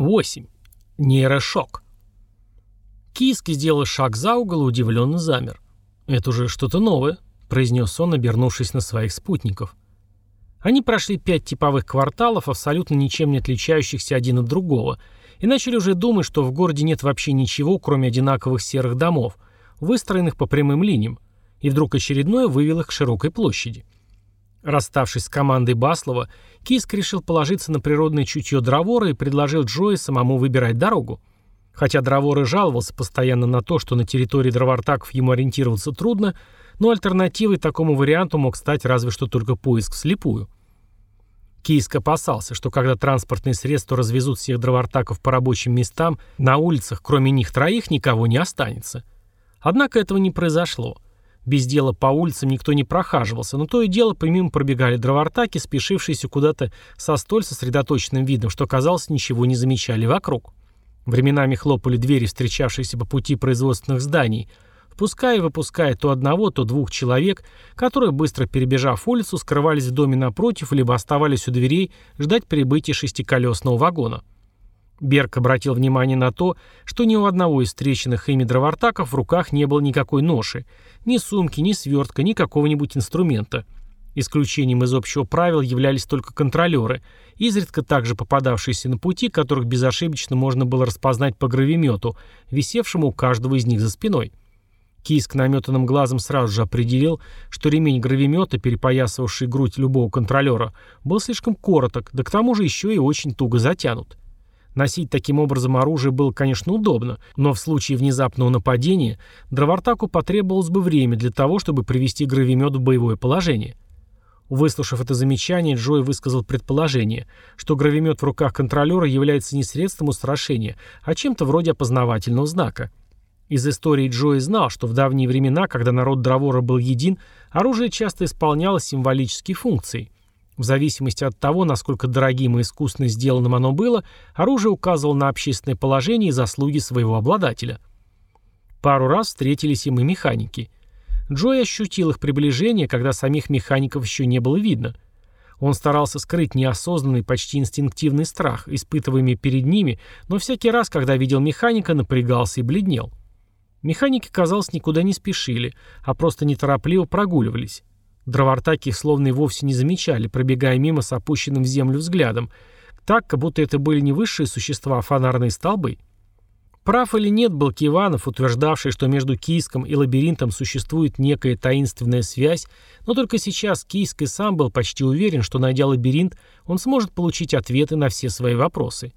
8. Нейрошок. Киски сделал шаг за угол и удивленно замер. «Это уже что-то новое», — произнес он, обернувшись на своих спутников. Они прошли пять типовых кварталов, абсолютно ничем не отличающихся один от другого, и начали уже думать, что в городе нет вообще ничего, кроме одинаковых серых домов, выстроенных по прямым линиям, и вдруг очередное вывел их к широкой площади. Расставшись с командой Баслова, Киск решил положиться на природное чутье Дровора и предложил Джои самому выбирать дорогу. Хотя Дровор и жаловался постоянно на то, что на территории дровартаков ему ориентироваться трудно, но альтернативой такому варианту мог стать разве что только поиск вслепую. Кийск опасался, что когда транспортные средства развезут всех дровартаков по рабочим местам, на улицах, кроме них троих, никого не останется. Однако этого не произошло – без дела по улицам никто не прохаживался, но то и дело помимо пробегали дровартаки, спешившиеся куда-то со столь сосредоточенным видом, что, казалось, ничего не замечали вокруг. Временами хлопали двери, встречавшиеся по пути производственных зданий, впуская и выпуская то одного, то двух человек, которые, быстро перебежав улицу, скрывались в доме напротив, либо оставались у дверей ждать прибытия шестиколесного вагона. Берг обратил внимание на то, что ни у одного из встреченных ими дровартаков в руках не было никакой ноши, ни сумки, ни свертка, ни какого-нибудь инструмента. Исключением из общего правила являлись только контролеры, изредка также попадавшиеся на пути, которых безошибочно можно было распознать по гравимету, висевшему у каждого из них за спиной. Киск наметанным глазом сразу же определил, что ремень гравимета, перепоясывавший грудь любого контролера, был слишком короток, да к тому же еще и очень туго затянут. Носить таким образом оружие было, конечно, удобно, но в случае внезапного нападения Дровартаку потребовалось бы время для того, чтобы привести гравимет в боевое положение. Выслушав это замечание, Джой высказал предположение, что гравимет в руках контролера является не средством устрашения, а чем-то вроде опознавательного знака. Из истории Джои знал, что в давние времена, когда народ Дровора был един, оружие часто исполняло символические функции – в зависимости от того, насколько дорогим и искусно сделанным оно было, оружие указывало на общественное положение и заслуги своего обладателя. Пару раз встретились им и механики. Джой ощутил их приближение, когда самих механиков еще не было видно. Он старался скрыть неосознанный, почти инстинктивный страх, испытываемый перед ними, но всякий раз, когда видел механика, напрягался и бледнел. Механики, казалось, никуда не спешили, а просто неторопливо прогуливались. Дровартаки словно и вовсе не замечали, пробегая мимо с опущенным в землю взглядом, так, как будто это были не высшие существа, а фонарные столбы. Прав или нет был Киванов, утверждавший, что между Кийском и лабиринтом существует некая таинственная связь, но только сейчас Кийск и сам был почти уверен, что, найдя лабиринт, он сможет получить ответы на все свои вопросы.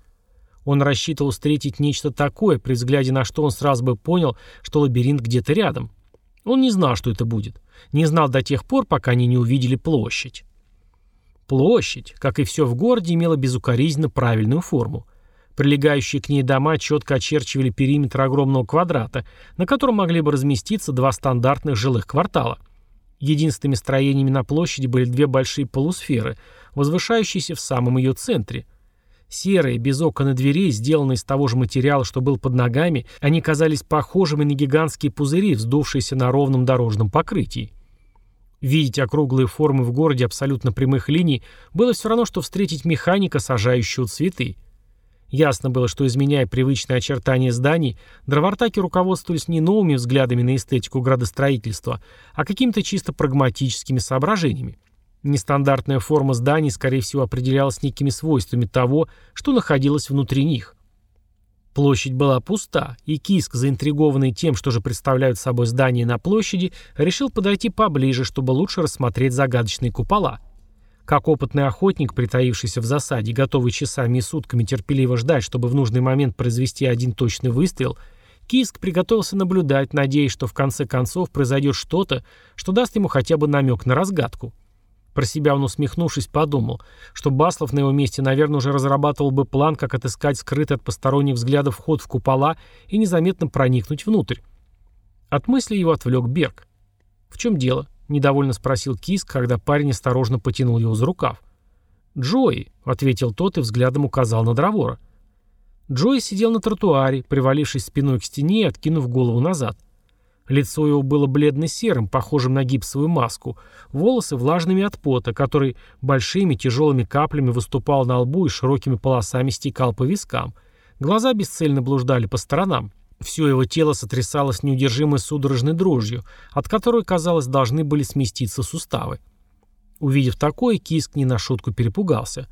Он рассчитывал встретить нечто такое, при взгляде на что он сразу бы понял, что лабиринт где-то рядом. Он не знал, что это будет. Не знал до тех пор, пока они не увидели площадь. Площадь, как и все в городе, имела безукоризненно правильную форму. Прилегающие к ней дома четко очерчивали периметр огромного квадрата, на котором могли бы разместиться два стандартных жилых квартала. Единственными строениями на площади были две большие полусферы, возвышающиеся в самом ее центре. Серые, без окон и дверей, сделанные из того же материала, что был под ногами, они казались похожими на гигантские пузыри, вздувшиеся на ровном дорожном покрытии. Видеть округлые формы в городе абсолютно прямых линий было все равно, что встретить механика, сажающего цветы. Ясно было, что, изменяя привычные очертания зданий, дровартаки руководствовались не новыми взглядами на эстетику градостроительства, а какими-то чисто прагматическими соображениями. Нестандартная форма зданий, скорее всего, определялась некими свойствами того, что находилось внутри них. Площадь была пуста, и Киск, заинтригованный тем, что же представляют собой здания на площади, решил подойти поближе, чтобы лучше рассмотреть загадочные купола. Как опытный охотник, притаившийся в засаде, готовый часами и сутками терпеливо ждать, чтобы в нужный момент произвести один точный выстрел, Киск приготовился наблюдать, надеясь, что в конце концов произойдет что-то, что даст ему хотя бы намек на разгадку. Про себя он, усмехнувшись, подумал, что Баслов на его месте, наверное, уже разрабатывал бы план, как отыскать скрытый от посторонних взглядов вход в купола и незаметно проникнуть внутрь. От мысли его отвлек Берг. «В чем дело?» — недовольно спросил Киск, когда парень осторожно потянул его за рукав. «Джои», — ответил тот и взглядом указал на Дровора. Джои сидел на тротуаре, привалившись спиной к стене и откинув голову назад. — Лицо его было бледно-серым, похожим на гипсовую маску, волосы влажными от пота, который большими тяжелыми каплями выступал на лбу и широкими полосами стекал по вискам. Глаза бесцельно блуждали по сторонам. Все его тело сотрясалось неудержимой судорожной дрожью, от которой, казалось, должны были сместиться суставы. Увидев такое, Киск не на шутку перепугался.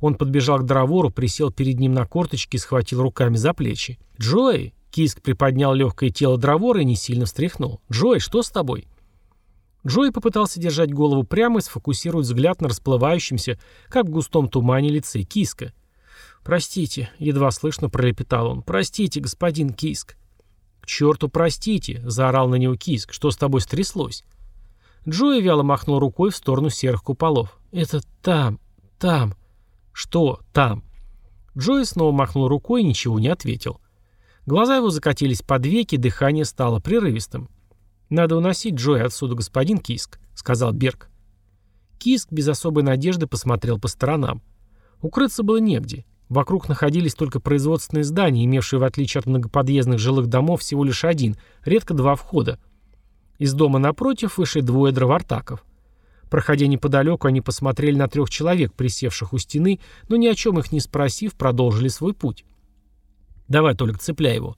Он подбежал к Дровору, присел перед ним на корточки и схватил руками за плечи. «Джой!» Киск приподнял легкое тело Дровора и не сильно встряхнул. «Джой, что с тобой?» Джой попытался держать голову прямо и сфокусировать взгляд на расплывающемся, как в густом тумане лице Киска. «Простите», — едва слышно пролепетал он. «Простите, господин Киск». «К черту простите», — заорал на него Киск. «Что с тобой стряслось?» Джои вяло махнул рукой в сторону серых куполов. «Это там, там». «Что там?» Джои снова махнул рукой и ничего не ответил. Глаза его закатились под веки, дыхание стало прерывистым. «Надо уносить Джоя отсюда, господин Киск», — сказал Берг. Киск без особой надежды посмотрел по сторонам. Укрыться было негде. Вокруг находились только производственные здания, имевшие, в отличие от многоподъездных жилых домов, всего лишь один, редко два входа. Из дома напротив вышли двое дровартаков. Проходя неподалеку, они посмотрели на трех человек, присевших у стены, но ни о чем их не спросив, продолжили свой путь. «Давай, только цепляй его»,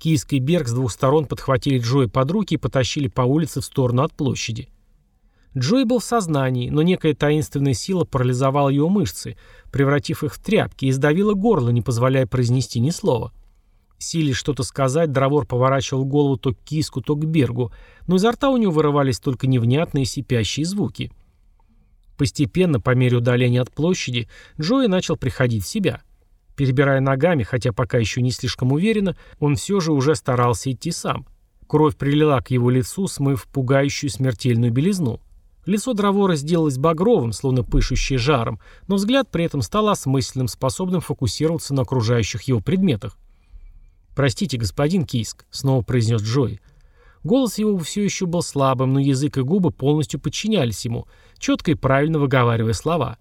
Кийск и Берг с двух сторон подхватили Джои под руки и потащили по улице в сторону от площади. Джой был в сознании, но некая таинственная сила парализовала его мышцы, превратив их в тряпки, и сдавила горло, не позволяя произнести ни слова. Силе что-то сказать, Дровор поворачивал голову то к Киску, то к Бергу, но изо рта у него вырывались только невнятные сипящие звуки. Постепенно, по мере удаления от площади, Джои начал приходить в себя – Перебирая ногами, хотя пока еще не слишком уверенно, он все же уже старался идти сам. Кровь прилила к его лицу, смыв пугающую смертельную белизну. Лицо Дровора сделалось багровым, словно пышущее жаром, но взгляд при этом стал осмысленным, способным фокусироваться на окружающих его предметах. «Простите, господин Кийск», — снова произнес Джой. Голос его все еще был слабым, но язык и губы полностью подчинялись ему, четко и правильно выговаривая слова.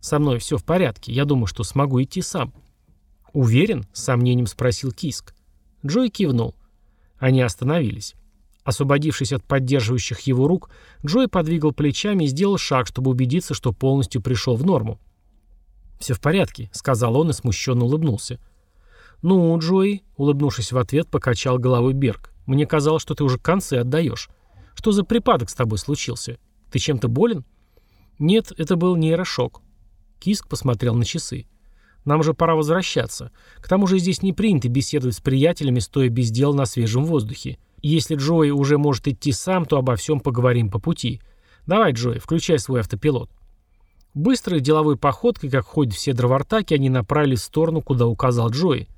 «Со мной все в порядке, я думаю, что смогу идти сам». «Уверен?» — с сомнением спросил Киск. Джой кивнул. Они остановились. Освободившись от поддерживающих его рук, Джой подвигал плечами и сделал шаг, чтобы убедиться, что полностью пришел в норму. «Все в порядке», — сказал он и смущенно улыбнулся. «Ну, Джой», — улыбнувшись в ответ, покачал головой Берг. «Мне казалось, что ты уже концы отдаешь. Что за припадок с тобой случился? Ты чем-то болен?» «Нет, это был нейрошок». Киск посмотрел на часы. Нам же пора возвращаться. К тому же здесь не принято беседовать с приятелями, стоя без дела на свежем воздухе. если Джои уже может идти сам, то обо всем поговорим по пути. Давай, Джои, включай свой автопилот. Быстрой деловой походкой, как ходят все дровартаки, они направились в сторону, куда указал Джои.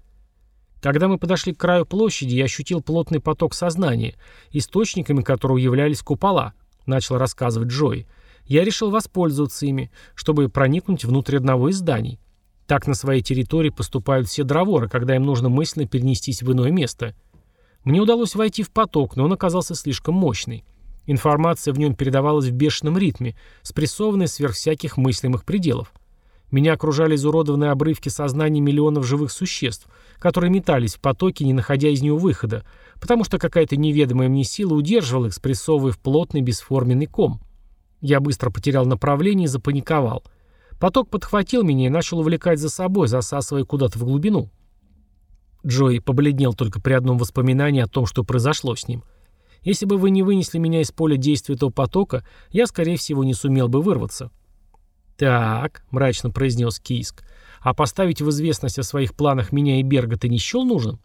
Когда мы подошли к краю площади, я ощутил плотный поток сознания, источниками которого являлись купола, начал рассказывать Джои. Я решил воспользоваться ими, чтобы проникнуть внутрь одного из зданий. Так на своей территории поступают все дроворы, когда им нужно мысленно перенестись в иное место. Мне удалось войти в поток, но он оказался слишком мощный. Информация в нем передавалась в бешеном ритме, спрессованной сверх всяких мыслимых пределов. Меня окружали изуродованные обрывки сознания миллионов живых существ, которые метались в потоке, не находя из него выхода, потому что какая-то неведомая мне сила удерживала их, спрессовывая в плотный бесформенный ком. Я быстро потерял направление и запаниковал – Поток подхватил меня и начал увлекать за собой, засасывая куда-то в глубину. Джой побледнел только при одном воспоминании о том, что произошло с ним. Если бы вы не вынесли меня из поля действия этого потока, я, скорее всего, не сумел бы вырваться. «Так», — мрачно произнес Кийск, — «а поставить в известность о своих планах меня и Берга ты не счел нужен?»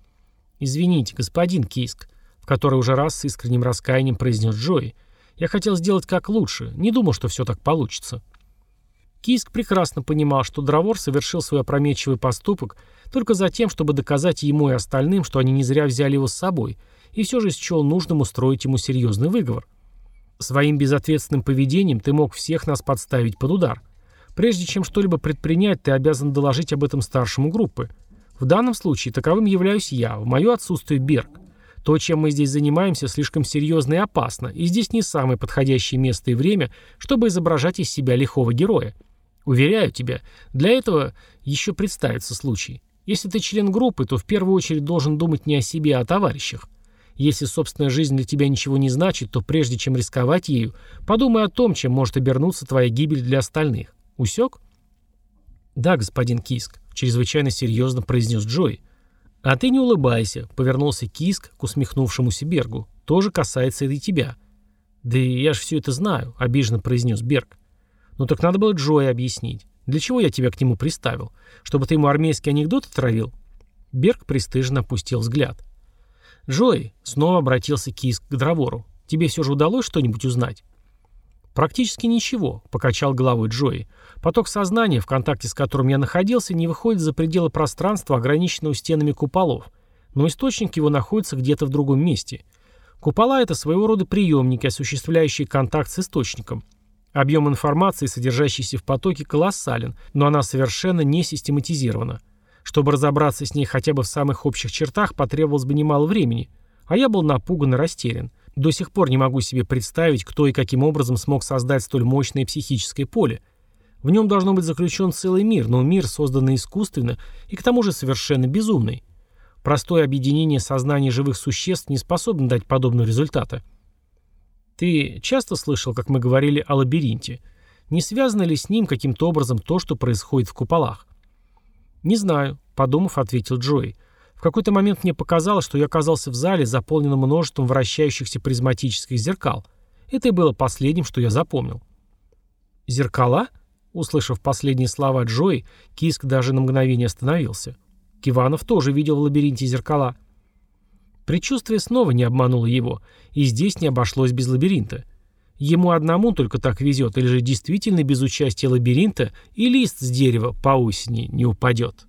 «Извините, господин Кийск», — в который уже раз с искренним раскаянием произнес Джой, — «я хотел сделать как лучше, не думал, что все так получится». Киск прекрасно понимал, что Дровор совершил свой опрометчивый поступок только за тем, чтобы доказать ему и остальным, что они не зря взяли его с собой, и все же счел нужным устроить ему серьезный выговор. Своим безответственным поведением ты мог всех нас подставить под удар. Прежде чем что-либо предпринять, ты обязан доложить об этом старшему группы. В данном случае таковым являюсь я, в мое отсутствие Берг. То, чем мы здесь занимаемся, слишком серьезно и опасно, и здесь не самое подходящее место и время, чтобы изображать из себя лихого героя. Уверяю тебя, для этого еще представится случай. Если ты член группы, то в первую очередь должен думать не о себе, а о товарищах. Если собственная жизнь для тебя ничего не значит, то прежде чем рисковать ею, подумай о том, чем может обернуться твоя гибель для остальных. Усек? Да, господин Киск, чрезвычайно серьезно произнес Джой. «А ты не улыбайся», — повернулся Киск к усмехнувшемуся Бергу. «Тоже касается это и тебя». «Да я ж все это знаю», — обиженно произнес Берг. «Ну так надо было Джоя объяснить. Для чего я тебя к нему приставил? Чтобы ты ему армейский анекдот отравил?» Берг пристыженно опустил взгляд. «Джой», — снова обратился Киск к Дровору, — «тебе все же удалось что-нибудь узнать?» «Практически ничего», — покачал головой Джои. «Поток сознания, в контакте с которым я находился, не выходит за пределы пространства, ограниченного стенами куполов, но источник его находится где-то в другом месте. Купола — это своего рода приемники, осуществляющие контакт с источником. Объем информации, содержащийся в потоке, колоссален, но она совершенно не систематизирована. Чтобы разобраться с ней хотя бы в самых общих чертах, потребовалось бы немало времени, а я был напуган и растерян. До сих пор не могу себе представить, кто и каким образом смог создать столь мощное психическое поле. В нем должно быть заключен целый мир, но мир, созданный искусственно и к тому же совершенно безумный. Простое объединение сознаний живых существ не способно дать подобного результата. Ты часто слышал, как мы говорили о лабиринте? Не связано ли с ним каким-то образом то, что происходит в куполах? Не знаю, подумав, ответил Джои. В какой-то момент мне показалось, что я оказался в зале, заполненном множеством вращающихся призматических зеркал. Это и было последним, что я запомнил. «Зеркала?» Услышав последние слова Джои, Киск даже на мгновение остановился. Киванов тоже видел в лабиринте зеркала. Предчувствие снова не обмануло его, и здесь не обошлось без лабиринта. Ему одному только так везет, или же действительно без участия лабиринта и лист с дерева по осени не упадет.